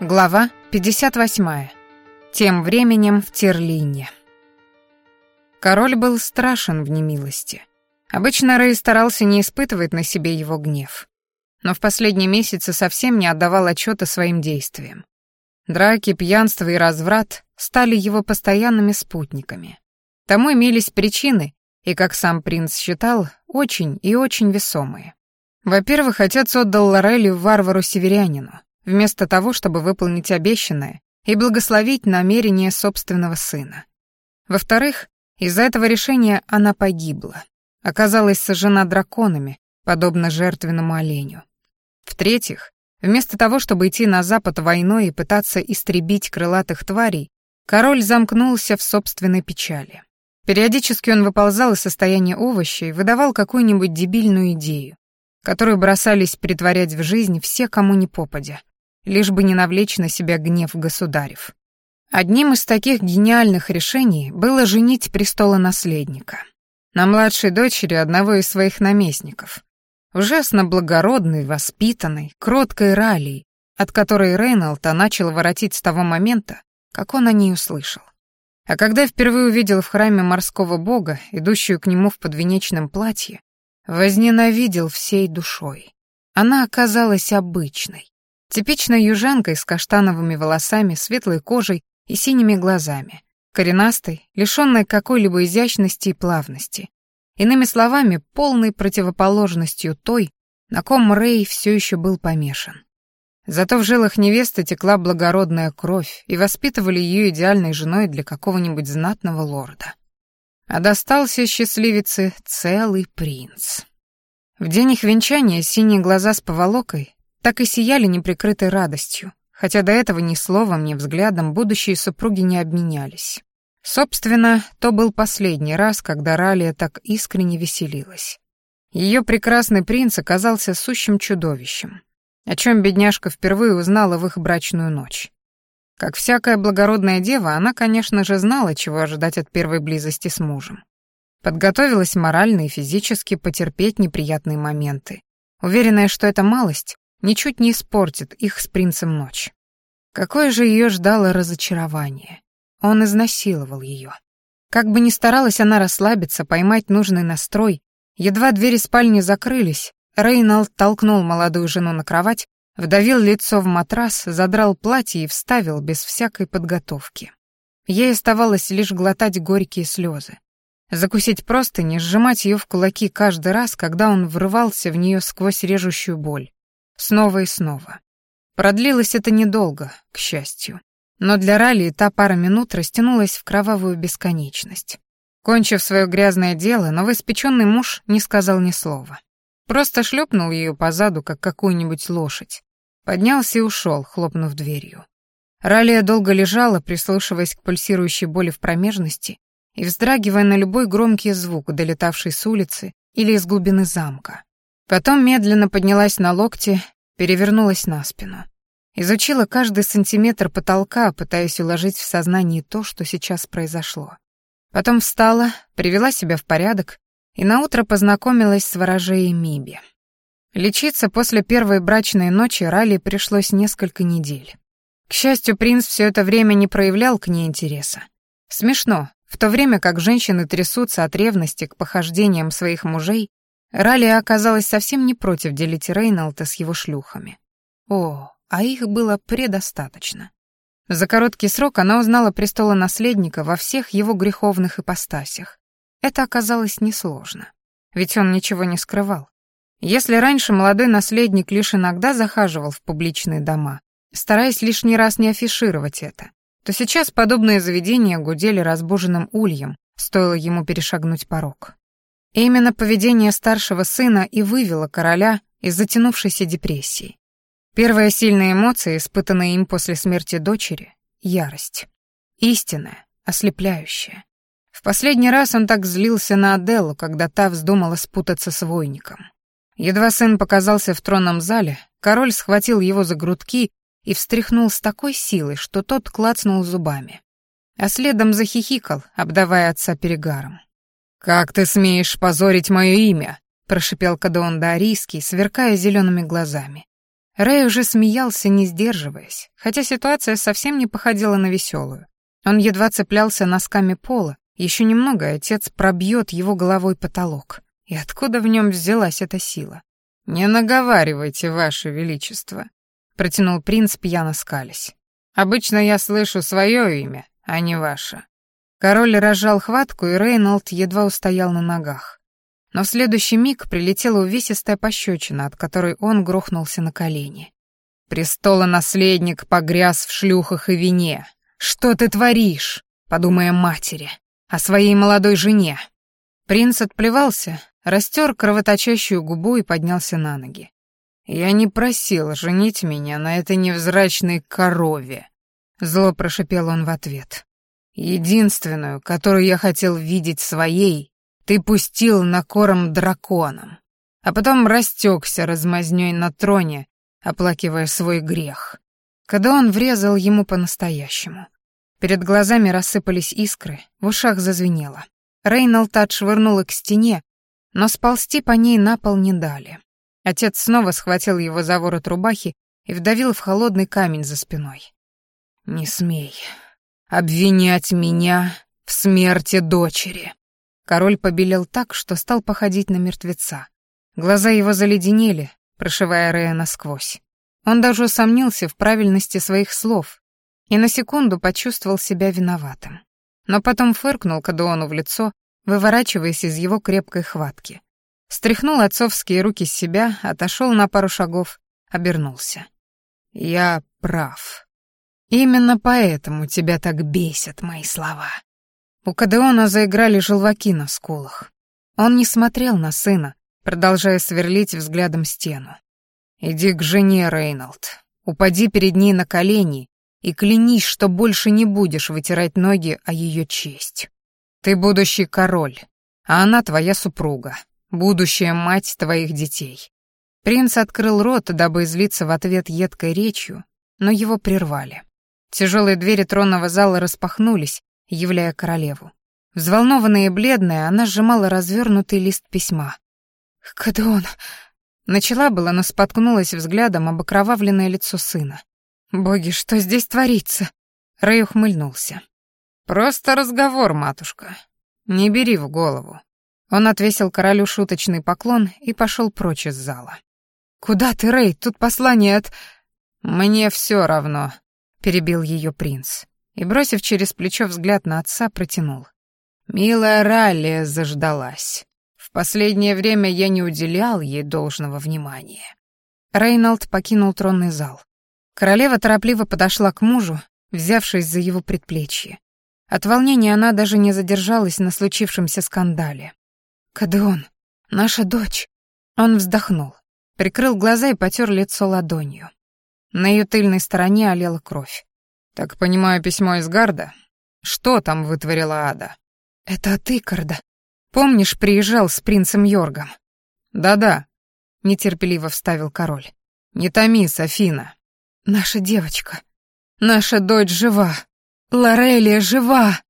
Глава 58. Тем временем в Терлине. Король был страшен в немилости. Обычно Рэй старался не испытывать на себе его гнев. Но в последние месяцы совсем не отдавал отчета своим действиям. Драки, пьянство и разврат стали его постоянными спутниками. Тому имелись причины, и, как сам принц считал, очень и очень весомые. Во-первых, отец отдал Лорелию варвару-северянину, вместо того, чтобы выполнить обещанное и благословить намерение собственного сына. Во-вторых, из-за этого решения она погибла, оказалась сожжена драконами, подобно жертвенному оленю. В-третьих, вместо того, чтобы идти на запад войной и пытаться истребить крылатых тварей, король замкнулся в собственной печали. Периодически он выползал из состояния овоща и выдавал какую-нибудь дебильную идею, которую бросались притворять в жизнь все, кому не попадя, лишь бы не навлечь на себя гнев государев. Одним из таких гениальных решений было женить престолонаследника на младшей дочери одного из своих наместников, ужасно благородной, воспитанной, кроткой Ралии, от которой Рейнолта начал воротить с того момента, как он о ней услышал. А когда впервые увидел в храме морского бога, идущую к нему в подвенечном платье, возненавидел всей душой. Она оказалась обычной, Типичной южанкой с каштановыми волосами, светлой кожей и синими глазами. Коренастой, лишённой какой-либо изящности и плавности. Иными словами, полной противоположностью той, на ком Рэй все еще был помешан. Зато в жилах невесты текла благородная кровь, и воспитывали ее идеальной женой для какого-нибудь знатного лорда. А достался счастливице целый принц. В день их венчания синие глаза с поволокой так и сияли неприкрытой радостью, хотя до этого ни словом, ни взглядом будущие супруги не обменялись. Собственно, то был последний раз, когда Ралия так искренне веселилась. Ее прекрасный принц оказался сущим чудовищем, о чем бедняжка впервые узнала в их брачную ночь. Как всякая благородная дева, она, конечно же, знала, чего ожидать от первой близости с мужем. Подготовилась морально и физически потерпеть неприятные моменты, уверенная, что эта малость ничуть не испортит их с принцем ночь. Какое же ее ждало разочарование. Он изнасиловал ее. Как бы ни старалась она расслабиться, поймать нужный настрой, едва двери спальни закрылись, Рейнольд толкнул молодую жену на кровать, вдавил лицо в матрас, задрал платье и вставил без всякой подготовки. Ей оставалось лишь глотать горькие слезы. Закусить простыни, сжимать ее в кулаки каждый раз, когда он врывался в нее сквозь режущую боль. Снова и снова. Продлилось это недолго, к счастью. Но для Ралли та пара минут растянулась в кровавую бесконечность. Кончив свое грязное дело, новоиспеченный муж не сказал ни слова. Просто шлепнул ее по заду, как какую-нибудь лошадь. Поднялся и ушел, хлопнув дверью. Ралия долго лежала, прислушиваясь к пульсирующей боли в промежности и вздрагивая на любой громкий звук, долетавший с улицы или из глубины замка. Потом медленно поднялась на локти, перевернулась на спину. Изучила каждый сантиметр потолка, пытаясь уложить в сознании то, что сейчас произошло. Потом встала, привела себя в порядок и наутро познакомилась с ворожеей Миби. Лечиться после первой брачной ночи Ралли пришлось несколько недель. К счастью, принц все это время не проявлял к ней интереса. Смешно, в то время как женщины трясутся от ревности к похождениям своих мужей, Ралия оказалась совсем не против делить Рейнолда с его шлюхами. О, а их было предостаточно. За короткий срок она узнала престола наследника во всех его греховных ипостасях. Это оказалось несложно, ведь он ничего не скрывал. Если раньше молодой наследник лишь иногда захаживал в публичные дома, стараясь лишний раз не афишировать это, то сейчас подобные заведения гудели разбуженным ульем, стоило ему перешагнуть порог. И именно поведение старшего сына и вывело короля из затянувшейся депрессии. Первая сильная эмоция, испытанная им после смерти дочери — ярость. Истинная, ослепляющая. В последний раз он так злился на Аделу, когда та вздумала спутаться с войником. Едва сын показался в тронном зале, король схватил его за грудки и встряхнул с такой силой, что тот клацнул зубами. А следом захихикал, обдавая отца перегаром. «Как ты смеешь позорить мое имя?» — прошипел Кадеон Дарийский, сверкая зелеными глазами. Рэй уже смеялся, не сдерживаясь, хотя ситуация совсем не походила на веселую. Он едва цеплялся носками пола, еще немного, и отец пробьет его головой потолок. И откуда в нем взялась эта сила? «Не наговаривайте, ваше величество», — протянул принц, пьяно скались. «Обычно я слышу свое имя, а не ваше». Король разжал хватку, и Рейнольд едва устоял на ногах. Но в следующий миг прилетела увесистая пощечина, от которой он грохнулся на колени. «Престола-наследник погряз в шлюхах и вине. Что ты творишь?» Подумая матери, о своей молодой жене. Принц отплевался, растер кровоточащую губу и поднялся на ноги. «Я не просил женить меня на этой невзрачной корове», — зло прошипел он в ответ. «Единственную, которую я хотел видеть своей, ты пустил на корм драконам, а потом растекся размазнёй на троне, оплакивая свой грех. Когда он врезал ему по-настоящему. Перед глазами рассыпались искры, в ушах зазвенело. Рейнольд отшвырнул их к стене, но сползти по ней на пол не дали. Отец снова схватил его за ворот рубахи и вдавил в холодный камень за спиной. «Не смей обвинять меня в смерти дочери», Король побелел так, что стал походить на мертвеца. Глаза его заледенели, прошивая Рея насквозь. Он даже усомнился в правильности своих слов и на секунду почувствовал себя виноватым. Но потом фыркнул Кадуону в лицо, выворачиваясь из его крепкой хватки. Стряхнул отцовские руки с себя, отошел на пару шагов, обернулся. «Я прав. Именно поэтому тебя так бесят мои слова. У Кадеона заиграли желваки на скулах. Он не смотрел на сына, продолжая сверлить взглядом стену. «Иди к жене, Рейнольд. Упади перед ней на колени и клянись, что больше не будешь вытирать ноги о ее честь. Ты будущий король, а она твоя супруга, будущая мать твоих детей». Принц открыл рот, дабы излиться в ответ едкой речью, но его прервали. Тяжелые двери тронного зала распахнулись, являя королеву. Взволнованная и бледная, она сжимала развернутый лист письма. «Кадеон!» Начала было, но споткнулась взглядом об окровавленное лицо сына. «Боги, что здесь творится?» Рэй ухмыльнулся. «Просто разговор, матушка. Не бери в голову». Он отвесил королю шуточный поклон и пошел прочь из зала. «Куда ты, Рэй? Тут послание от...» «Мне все равно», — перебил ее принц и, бросив через плечо взгляд на отца, протянул. «Милая Ралли заждалась. В последнее время я не уделял ей должного внимания». Рейнольд покинул тронный зал. Королева торопливо подошла к мужу, взявшись за его предплечье. От волнения она даже не задержалась на случившемся скандале. «Кадеон, наша дочь!» Он вздохнул, прикрыл глаза и потер лицо ладонью. На ее тыльной стороне олела кровь. «Так понимаю, письмо из Гарда? Что там вытворила Ада?» «Это от Икарда. Помнишь, приезжал с принцем Йоргом?» «Да-да», — нетерпеливо вставил король. «Не томи, Софина». «Наша девочка. Наша дочь жива. Лорелия жива!»